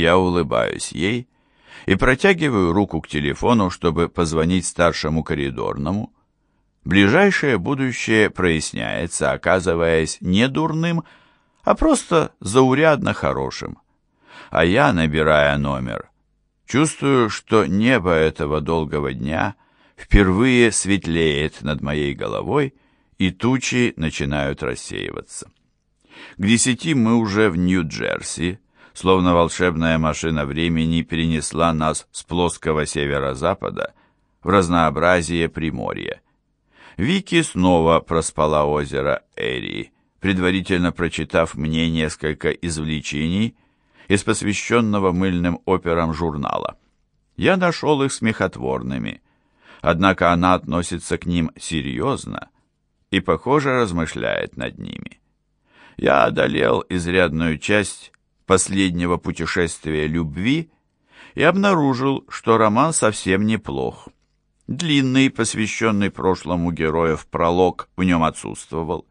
я улыбаюсь ей и протягиваю руку к телефону, чтобы позвонить старшему коридорному. Ближайшее будущее проясняется, оказываясь не дурным, а просто заурядно хорошим. А я, набирая номер, чувствую, что небо этого долгого дня впервые светлеет над моей головой, и тучи начинают рассеиваться. К десяти мы уже в Нью-Джерси, словно волшебная машина времени перенесла нас с плоского северо-запада в разнообразие Приморья. Вики снова проспала озеро Эри, предварительно прочитав мне несколько извлечений из посвященного мыльным операм журнала. Я нашел их смехотворными, однако она относится к ним серьезно и, похоже, размышляет над ними. Я одолел изрядную часть последнего путешествия любви и обнаружил, что роман совсем неплох. Длинный, посвященный прошлому героев пролог в нем отсутствовал.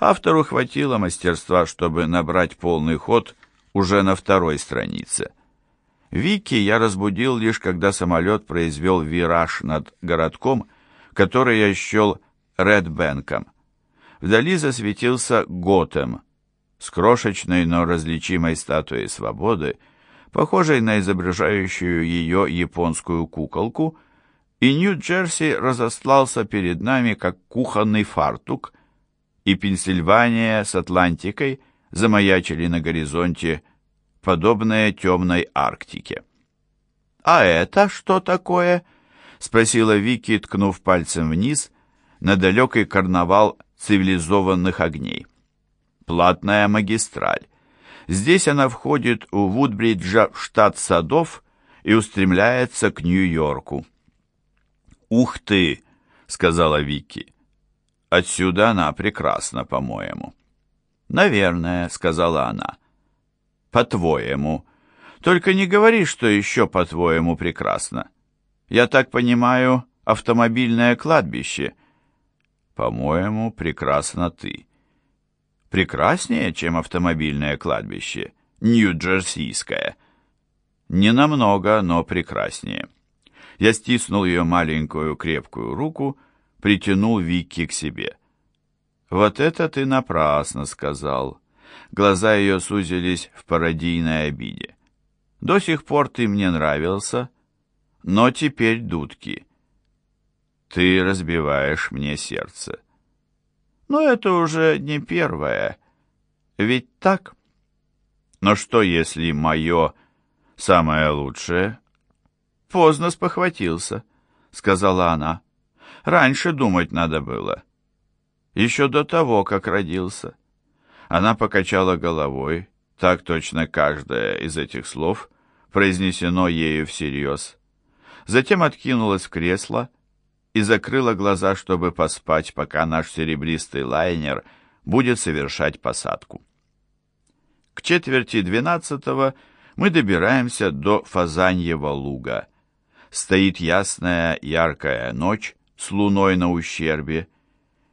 Автору хватило мастерства, чтобы набрать полный ход уже на второй странице. Вики я разбудил лишь когда самолет произвел вираж над городком, который я счел Редбенком. Вдали засветился Готэм, с крошечной, но различимой статуей свободы, похожей на изображающую ее японскую куколку, и Нью-Джерси разослался перед нами как кухонный фартук, и Пенсильвания с Атлантикой замаячили на горизонте, подобные темной Арктике. «А это что такое?» — спросила Вики, ткнув пальцем вниз на далекий карнавал цивилизованных огней платная магистраль. Здесь она входит у Вудбриджа в штат Садов и устремляется к Нью-Йорку. «Ух ты!» — сказала Вики. «Отсюда она прекрасна, по-моему». «Наверное», — сказала она. «По-твоему. Только не говори, что еще по-твоему прекрасно. Я так понимаю, автомобильное кладбище». «По-моему, прекрасно ты» прекраснее, чем автомобильное кладбище, Нью-Джерсийское. Не намного, но прекраснее. Я стиснул ее маленькую крепкую руку, притянул Вики к себе. «Вот это ты напрасно сказал». Глаза ее сузились в пародийной обиде. «До сих пор ты мне нравился, но теперь дудки. Ты разбиваешь мне сердце». Но это уже не первое. Ведь так? Но что, если мое самое лучшее? Поздно спохватился, сказала она. Раньше думать надо было. Еще до того, как родился. Она покачала головой, так точно каждое из этих слов произнесено ею всерьез. Затем откинулась в кресло и закрыла глаза, чтобы поспать, пока наш серебристый лайнер будет совершать посадку. К четверти двенадцатого мы добираемся до Фазаньего луга. Стоит ясная, яркая ночь с луной на ущербе.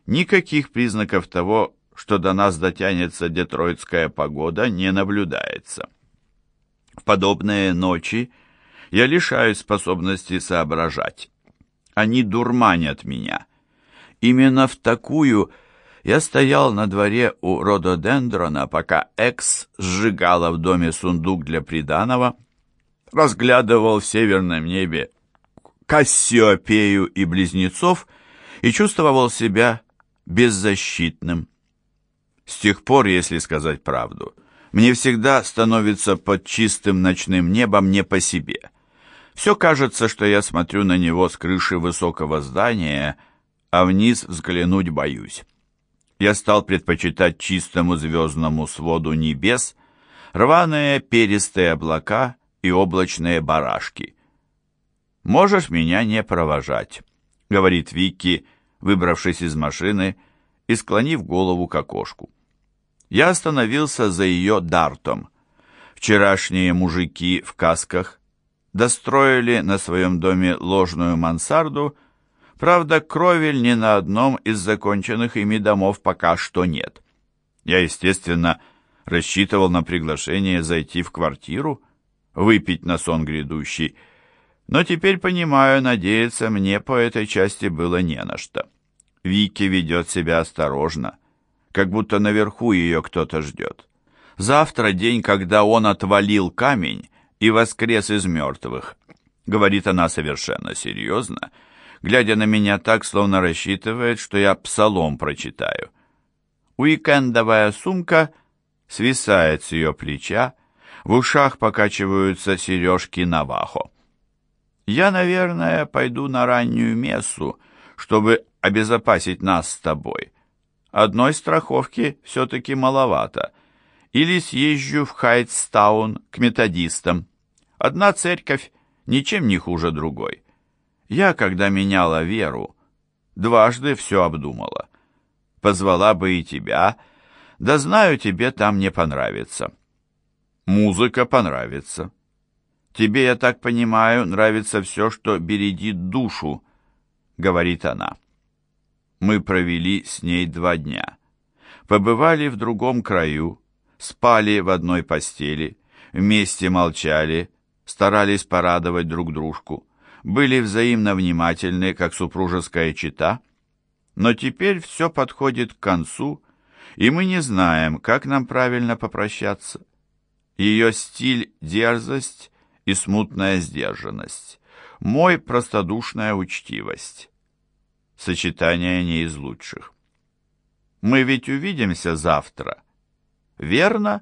Никаких признаков того, что до нас дотянется детройтская погода, не наблюдается. В подобные ночи я лишаюсь способности соображать. Они дурманят меня. Именно в такую я стоял на дворе у рододендрона, пока Экс сжигала в доме сундук для приданого, разглядывал в северном небе Кассиопею и близнецов и чувствовал себя беззащитным. С тех пор, если сказать правду, мне всегда становится под чистым ночным небом не по себе. Все кажется, что я смотрю на него с крыши высокого здания, а вниз взглянуть боюсь. Я стал предпочитать чистому звездному своду небес рваные перистые облака и облачные барашки. «Можешь меня не провожать», — говорит Вики, выбравшись из машины и склонив голову к окошку. Я остановился за ее дартом. Вчерашние мужики в касках достроили на своем доме ложную мансарду, правда, кровель ни на одном из законченных ими домов пока что нет. Я, естественно, рассчитывал на приглашение зайти в квартиру, выпить на сон грядущий, но теперь понимаю, надеяться мне по этой части было не на что. Вики ведет себя осторожно, как будто наверху ее кто-то ждет. Завтра день, когда он отвалил камень и воскрес из мертвых. Говорит она совершенно серьезно, глядя на меня так, словно рассчитывает, что я псалом прочитаю. Уикендовая сумка свисает с ее плеча, в ушах покачиваются сережки Навахо. Я, наверное, пойду на раннюю мессу, чтобы обезопасить нас с тобой. Одной страховки все-таки маловато. Или съезжу в Хайтстаун к методистам. Одна церковь ничем не хуже другой. Я, когда меняла веру, дважды все обдумала. Позвала бы и тебя, да знаю, тебе там не понравится. Музыка понравится. Тебе, я так понимаю, нравится все, что бередит душу, говорит она. Мы провели с ней два дня. Побывали в другом краю, спали в одной постели, вместе молчали, старались порадовать друг дружку, были взаимно внимательны, как супружеская чета, но теперь все подходит к концу, и мы не знаем, как нам правильно попрощаться. Ее стиль — дерзость и смутная сдержанность, мой — простодушная учтивость. Сочетание не из лучших. «Мы ведь увидимся завтра, верно?»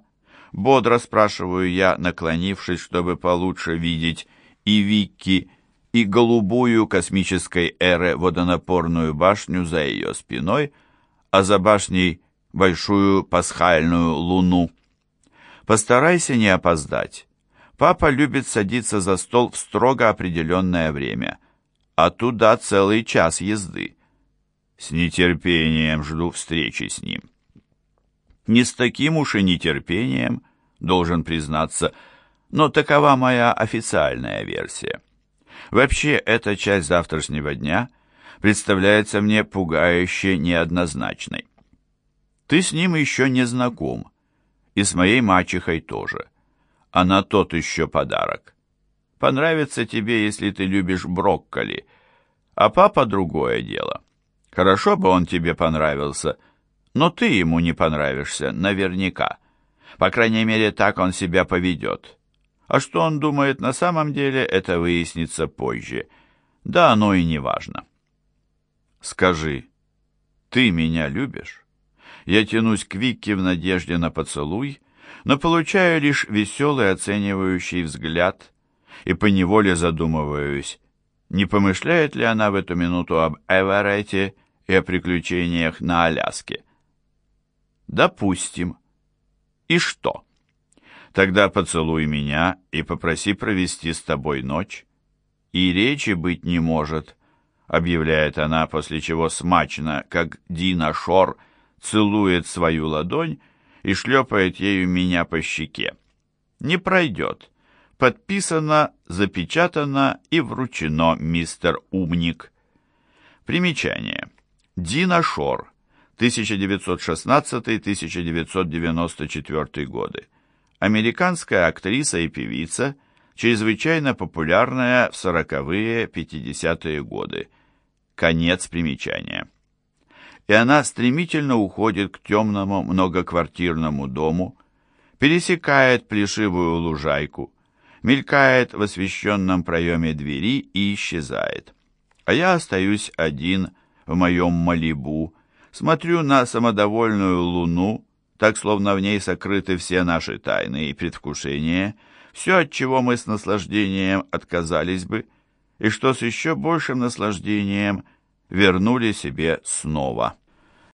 Бодро спрашиваю я, наклонившись, чтобы получше видеть и Вики, и голубую космической эры водонапорную башню за ее спиной, а за башней большую пасхальную луну. Постарайся не опоздать. Папа любит садиться за стол в строго определенное время, а туда целый час езды. С нетерпением жду встречи с ним. Не с таким уж и нетерпением, должен признаться, но такова моя официальная версия. Вообще, эта часть завтрашнего дня представляется мне пугающе неоднозначной. Ты с ним еще не знаком, и с моей мачехой тоже. Она тот еще подарок. Понравится тебе, если ты любишь брокколи, а папа другое дело. Хорошо бы он тебе понравился, но ты ему не понравишься, наверняка. По крайней мере, так он себя поведет. А что он думает на самом деле, это выяснится позже. Да оно и не важно. Скажи, ты меня любишь? Я тянусь к Вике в надежде на поцелуй, но получаю лишь веселый оценивающий взгляд и поневоле задумываюсь, не помышляет ли она в эту минуту об Эверете и о приключениях на Аляске. Допустим. И что? Тогда поцелуй меня и попроси провести с тобой ночь. И речи быть не может, объявляет она, после чего смачно, как Дина Шор, целует свою ладонь и шлепает ею меня по щеке. Не пройдет. Подписано, запечатано и вручено, мистер Умник. Примечание. Дина Шор, 1916-1994 годы. Американская актриса и певица, чрезвычайно популярная в 40-е, 50-е годы. Конец примечания. И она стремительно уходит к темному многоквартирному дому, пересекает плешивую лужайку, мелькает в освещенном проеме двери и исчезает. А я остаюсь один в моем Малибу, смотрю на самодовольную луну, так словно в ней сокрыты все наши тайны и предвкушения, все, от чего мы с наслаждением отказались бы, и что с еще большим наслаждением вернули себе снова.